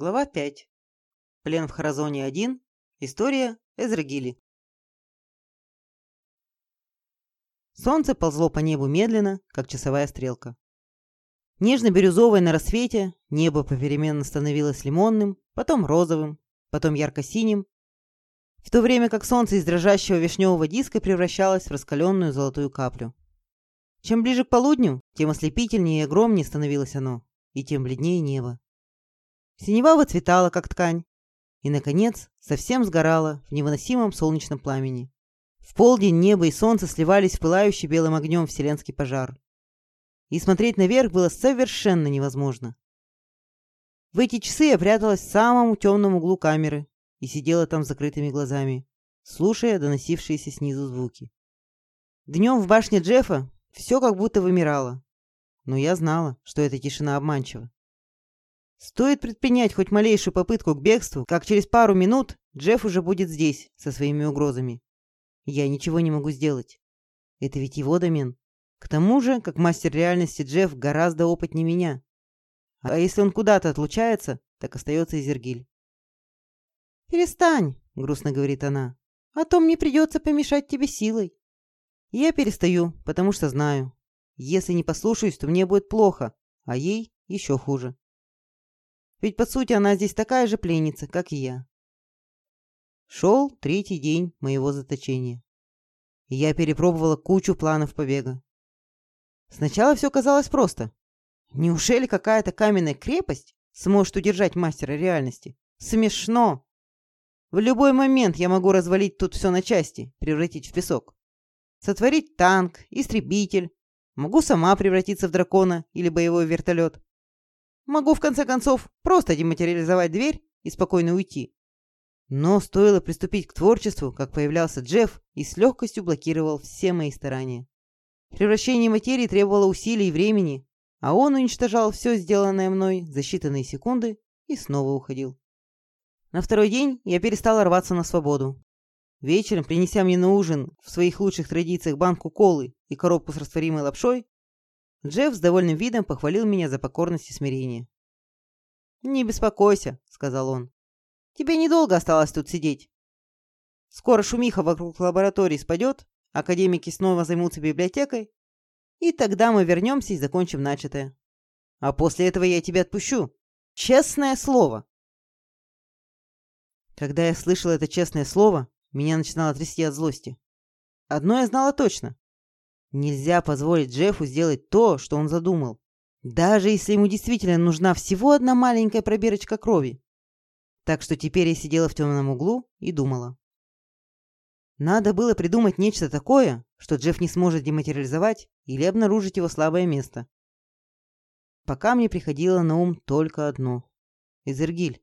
Глава 5. Плен в Харазоне 1. История Эзрагили. Солнце ползло по небу медленно, как часовая стрелка. Нежно-бирюзовое на рассвете, небо попеременно становилось лимонным, потом розовым, потом ярко-синим, в то время как солнце из дрожащего вишневого диска превращалось в раскаленную золотую каплю. Чем ближе к полудню, тем ослепительнее и огромнее становилось оно, и тем бледнее небо. Синева выцветала, как ткань, и, наконец, совсем сгорала в невыносимом солнечном пламени. В полдень небо и солнце сливались в пылающий белым огнем вселенский пожар. И смотреть наверх было совершенно невозможно. В эти часы я пряталась в самом темном углу камеры и сидела там с закрытыми глазами, слушая доносившиеся снизу звуки. Днем в башне Джеффа все как будто вымирало, но я знала, что эта тишина обманчива. Стоит предпринять хоть малейшую попытку к бегству, как через пару минут Джефф уже будет здесь со своими угрозами. Я ничего не могу сделать. Это ведь его домен. К тому же, как мастер реальности, Джефф гораздо опытнее меня. А если он куда-то отлучается, так остается Изергиль. «Перестань», — грустно говорит она, — «а то мне придется помешать тебе силой». Я перестаю, потому что знаю. Если не послушаюсь, то мне будет плохо, а ей еще хуже. Ведь, по сути, она здесь такая же пленница, как и я. Шел третий день моего заточения. И я перепробовала кучу планов побега. Сначала все казалось просто. Неужели какая-то каменная крепость сможет удержать мастера реальности? Смешно. В любой момент я могу развалить тут все на части, превратить в песок. Сотворить танк, истребитель. Могу сама превратиться в дракона или боевой вертолет. Могу, в конце концов, просто дематериализовать дверь и спокойно уйти. Но стоило приступить к творчеству, как появлялся Джефф и с легкостью блокировал все мои старания. Превращение материи требовало усилий и времени, а он уничтожал все сделанное мной за считанные секунды и снова уходил. На второй день я перестала рваться на свободу. Вечером, принеся мне на ужин в своих лучших традициях банку колы и коробку с растворимой лапшой, Джефф с довольным видом похвалил меня за покорность и смирение. «Не беспокойся», — сказал он. «Тебе недолго осталось тут сидеть. Скоро шумиха вокруг лаборатории спадет, академики снова займутся библиотекой, и тогда мы вернемся и закончим начатое. А после этого я тебя отпущу. Честное слово!» Когда я слышал это честное слово, меня начинало трясти от злости. Одно я знала точно. Нельзя позволить Джеффу сделать то, что он задумал. Даже если ему действительно нужна всего одна маленькая пробирочка крови. Так что теперь я сидела в темном углу и думала. Надо было придумать нечто такое, что Джефф не сможет дематериализовать или обнаружить его слабое место. Пока мне приходило на ум только одно. Изергиль.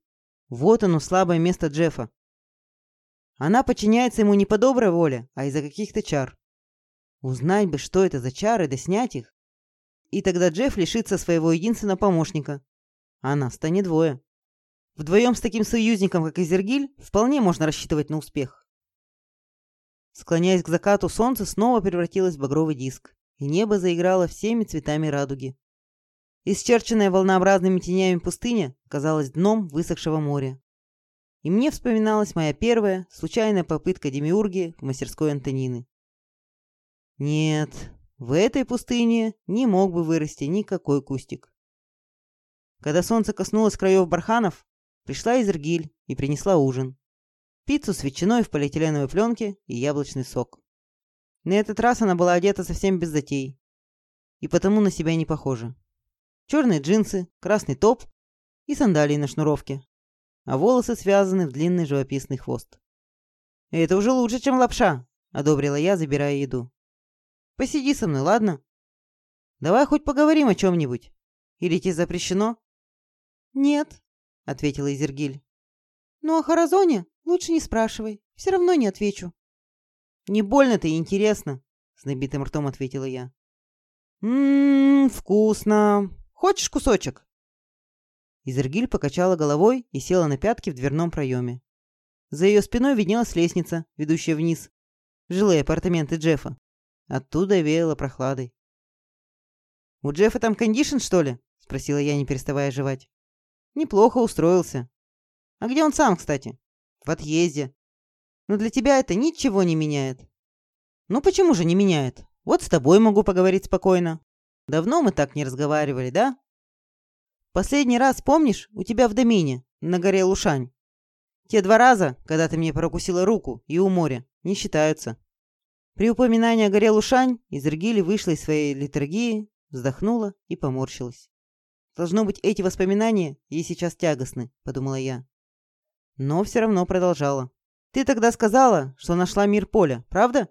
Вот оно, слабое место Джеффа. Она подчиняется ему не по доброй воле, а из-за каких-то чар. Узнать бы, что это за чары, да снять их. И тогда Джефф лишится своего единственного помощника. А нас-то двое. Вдвоем с таким союзником, как Изергиль, вполне можно рассчитывать на успех. Склоняясь к закату, солнце снова превратилось в багровый диск, и небо заиграло всеми цветами радуги. Исчерченная волнообразными тенями пустыня казалась дном высохшего моря. И мне вспоминалась моя первая, случайная попытка демиургии в мастерской Антонины. Нет, в этой пустыне не мог бы вырасти никакой кустик. Когда солнце коснулось краев барханов, пришла Изергиль и принесла ужин. Пиццу с ветчиной в полиэтиленовой пленке и яблочный сок. На этот раз она была одета совсем без затей. И потому на себя не похожа. Черные джинсы, красный топ и сандалии на шнуровке. А волосы связаны в длинный живописный хвост. «Это уже лучше, чем лапша», — одобрила я, забирая еду. Посиди со мной, ладно? Давай хоть поговорим о чем-нибудь. Или тебе запрещено?» «Нет», — ответила Изергиль. «Ну, о Харазоне лучше не спрашивай. Все равно не отвечу». «Не больно-то и интересно», — с набитым ртом ответила я. «Ммм, вкусно. Хочешь кусочек?» Изергиль покачала головой и села на пятки в дверном проеме. За ее спиной виднелась лестница, ведущая вниз, жилые апартаменты Джеффа. Оттуда веяло прохладой. «У Джеффа там кондишн, что ли?» — спросила я, не переставая жевать. Неплохо устроился. А где он сам, кстати? В отъезде. Но для тебя это ничего не меняет. Ну почему же не меняет? Вот с тобой могу поговорить спокойно. Давно мы так не разговаривали, да? Последний раз, помнишь, у тебя в домине, на горе Лушань? Те два раза, когда ты мне прокусила руку и у моря, не считаются. При упоминании о горе Лушань Изергили вышла из своей литургии, вздохнула и поморщилась. «Должно быть, эти воспоминания ей сейчас тягостны», — подумала я. Но все равно продолжала. «Ты тогда сказала, что нашла мир поля, правда?»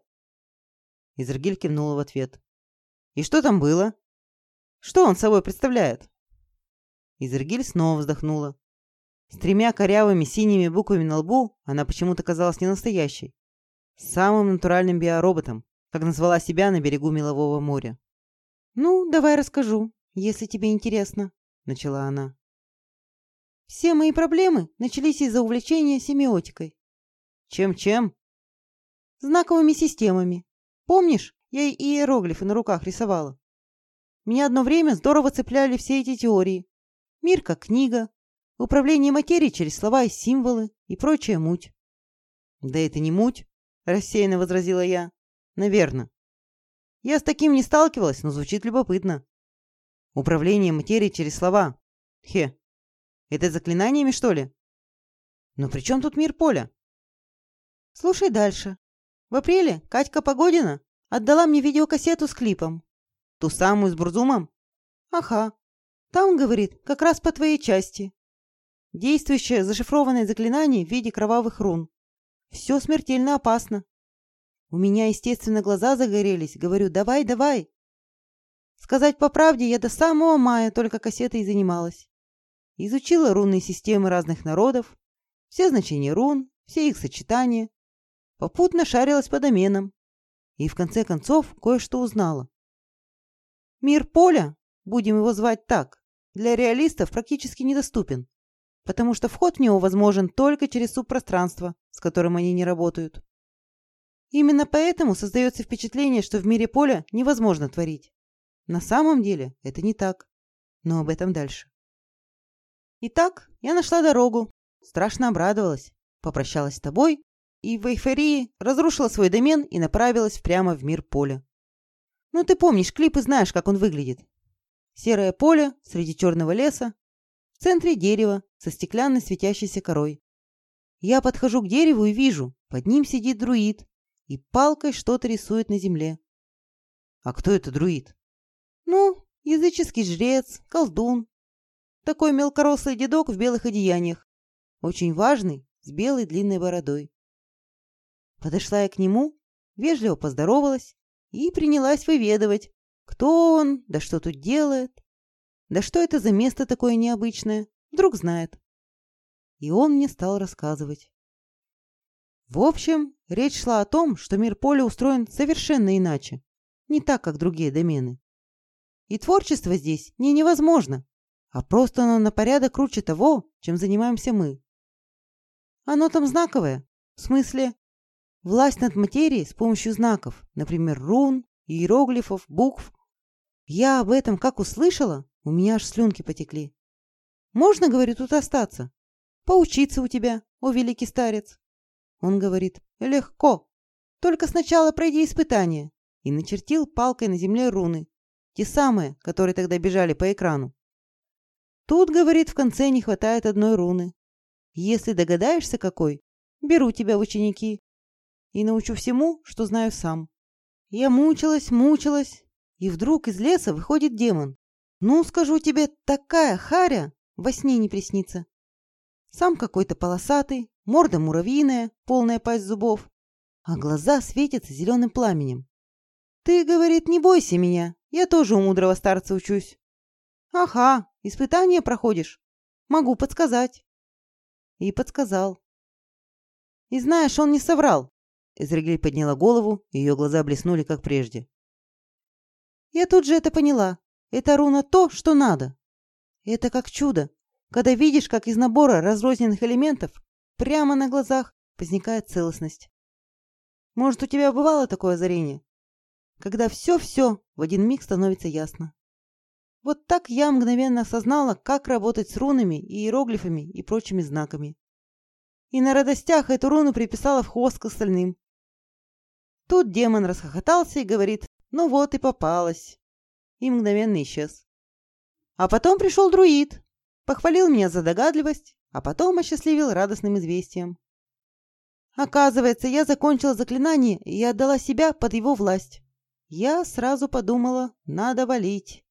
Изергиль кивнула в ответ. «И что там было? Что он собой представляет?» Изергиль снова вздохнула. С тремя корявыми синими буквами на лбу она почему-то казалась не настоящей. Самым натуральным биороботом, как назвала себя на берегу Мелового моря. «Ну, давай расскажу, если тебе интересно», — начала она. «Все мои проблемы начались из-за увлечения семиотикой». «Чем-чем?» «Знаковыми системами. Помнишь, я и иероглифы на руках рисовала? Меня одно время здорово цепляли все эти теории. Мир как книга, управление материей через слова и символы и прочая муть». «Да это не муть», — рассеянно возразила я. «Наверно. Я с таким не сталкивалась, но звучит любопытно. Управление материей через слова. Хе. Это заклинаниями, что ли? Но при чем тут мир поля? Слушай дальше. В апреле Катька Погодина отдала мне видеокассету с клипом. Ту самую с Бурзумом? Ага. Там, говорит, как раз по твоей части. Действующее зашифрованное заклинание в виде кровавых рун. Все смертельно опасно. У меня, естественно, глаза загорелись. Говорю, давай, давай. Сказать по правде, я до самого мая только кассетой занималась. Изучила рунные системы разных народов, все значения рун, все их сочетания. Попутно шарилась по доменам. И в конце концов кое-что узнала. Мир поля, будем его звать так, для реалистов практически недоступен, потому что вход в него возможен только через субпространство, с которым они не работают. Именно поэтому создается впечатление, что в мире поля невозможно творить. На самом деле это не так. Но об этом дальше. Итак, я нашла дорогу. Страшно обрадовалась. Попрощалась с тобой и в эйфории разрушила свой домен и направилась прямо в мир поля. Ну, ты помнишь клип и знаешь, как он выглядит. Серое поле среди черного леса, центре дерева со стеклянной светящейся корой. Я подхожу к дереву и вижу, под ним сидит друид и палкой что-то рисует на земле. А кто это друид? Ну, языческий жрец, колдун. Такой мелкорослый дедок в белых одеяниях. Очень важный, с белой длинной бородой. Подошла я к нему, вежливо поздоровалась и принялась выведывать, кто он, да что тут делает, да что это за место такое необычное, вдруг знает. И он мне стал рассказывать. В общем, речь шла о том, что мир поля устроен совершенно иначе, не так, как другие домены. И творчество здесь не невозможно, а просто оно на порядок круче того, чем занимаемся мы. Оно там знаковое, в смысле власть над материей с помощью знаков, например, рун, иероглифов, букв. Я об этом как услышала, у меня аж слюнки потекли. Можно, говорю, тут остаться? Поучиться у тебя, о великий старец. Он говорит, легко. Только сначала пройди испытание. И начертил палкой на земле руны. Те самые, которые тогда бежали по экрану. Тут, говорит, в конце не хватает одной руны. Если догадаешься какой, беру тебя в ученики. И научу всему, что знаю сам. Я мучилась, мучилась. И вдруг из леса выходит демон. Ну, скажу тебе, такая харя во сне не приснится. Сам какой-то полосатый, морда муравьиная, полная пасть зубов, а глаза светятся зеленым пламенем. «Ты, — говорит, — не бойся меня, я тоже у мудрого старца учусь». «Ага, испытание проходишь. Могу подсказать». И подсказал. И знаешь, он не соврал. Изрегли подняла голову, ее глаза блеснули, как прежде. Я тут же это поняла. Это руна то, что надо. Это как чудо, когда видишь, как из набора разрозненных элементов Прямо на глазах возникает целостность. Может, у тебя бывало такое озарение? Когда все-все в один миг становится ясно. Вот так я мгновенно осознала, как работать с рунами, иероглифами и прочими знаками. И на радостях эту руну приписала в хвост к остальным. Тут демон расхохотался и говорит, ну вот и попалась. И мгновенно исчез. А потом пришел друид, похвалил меня за догадливость, а потом осчастливил радостным известием. Оказывается, я закончила заклинание и отдала себя под его власть. Я сразу подумала, надо валить.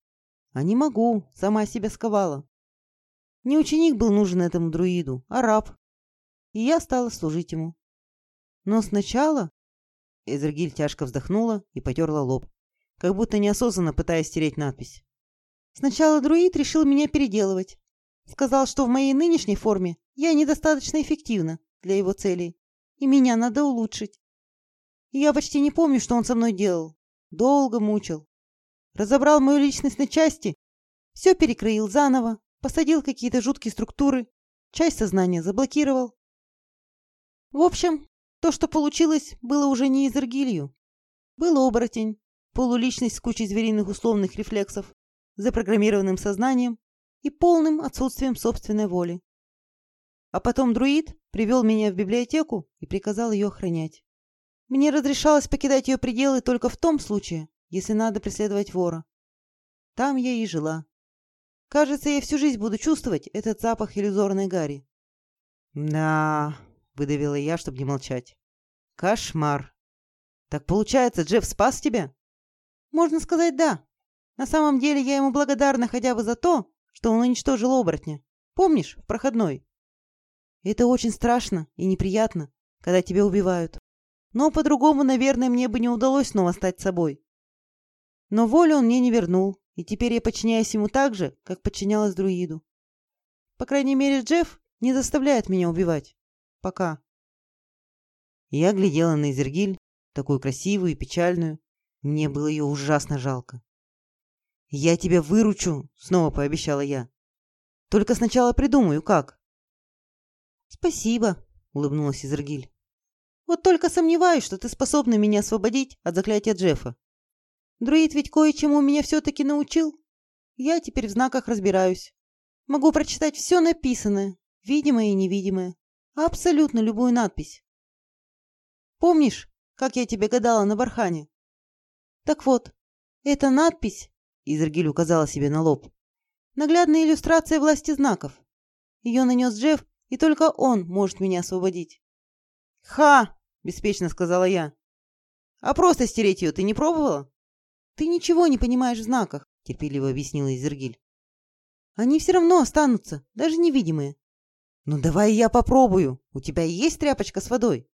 А не могу, сама себя сковала. Не ученик был нужен этому друиду, а раб. И я стала служить ему. Но сначала... Эзергиль тяжко вздохнула и потерла лоб, как будто неосознанно пытаясь стереть надпись. Сначала друид решил меня переделывать. Сказал, что в моей нынешней форме я недостаточно эффективна для его целей, и меня надо улучшить. И я почти не помню, что он со мной делал. Долго мучил. Разобрал мою личность на части, все перекроил заново, посадил какие-то жуткие структуры, часть сознания заблокировал. В общем, то, что получилось, было уже не из Иргилью. Был оборотень, полуличность с кучей звериных условных рефлексов, запрограммированным сознанием и полным отсутствием собственной воли. А потом друид привел меня в библиотеку и приказал ее охранять. Мне разрешалось покидать ее пределы только в том случае, если надо преследовать вора. Там я и жила. Кажется, я всю жизнь буду чувствовать этот запах иллюзорной гари. «Да», — выдавила я, чтобы не молчать. «Кошмар. Так получается, Джефф спас тебя?» «Можно сказать, да. На самом деле я ему благодарна хотя бы за то, что он уничтожил оборотня. Помнишь, в проходной? Это очень страшно и неприятно, когда тебя убивают. Но по-другому, наверное, мне бы не удалось снова стать собой. Но волю он мне не вернул, и теперь я подчиняюсь ему так же, как подчинялась друиду. По крайней мере, Джефф не заставляет меня убивать. Пока. Я глядела на Изергиль, такую красивую и печальную. Мне было ее ужасно жалко. «Я тебя выручу», — снова пообещала я. «Только сначала придумаю, как». «Спасибо», — улыбнулась Изергиль. «Вот только сомневаюсь, что ты способна меня освободить от заклятия Джеффа. Друид ведь кое-чему меня все-таки научил. Я теперь в знаках разбираюсь. Могу прочитать все написанное, видимое и невидимое, абсолютно любую надпись. Помнишь, как я тебе гадала на бархане? Так вот, эта надпись Изергиль указала себе на лоб. Наглядная иллюстрация власти знаков. Ее нанес Джефф, и только он может меня освободить. «Ха!» – беспечно сказала я. «А просто стереть ее ты не пробовала?» «Ты ничего не понимаешь в знаках», – терпеливо объяснила Изергиль. «Они все равно останутся, даже невидимые». «Ну давай я попробую. У тебя есть тряпочка с водой?»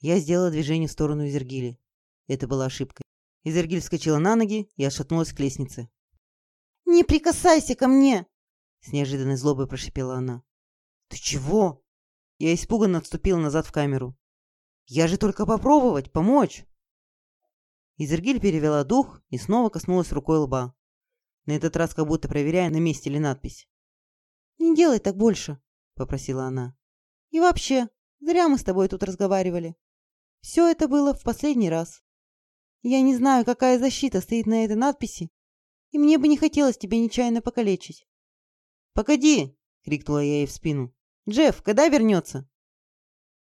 Я сделала движение в сторону Изергили. Это была ошибкой. Изергиль вскочила на ноги и отшатнулась к лестнице. «Не прикасайся ко мне!» С неожиданной злобой прошипела она. «Ты чего?» Я испуганно отступила назад в камеру. «Я же только попробовать, помочь!» Изергиль перевела дух и снова коснулась рукой лба. На этот раз как будто проверяя, на месте ли надпись. «Не делай так больше», — попросила она. «И вообще, зря мы с тобой тут разговаривали. Все это было в последний раз. Я не знаю, какая защита стоит на этой надписи, и мне бы не хотелось тебя нечаянно покалечить. «Погоди!» — крикнула я ей в спину. «Джефф, когда вернется?»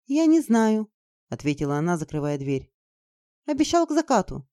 «Я не знаю», — ответила она, закрывая дверь. «Обещал к закату.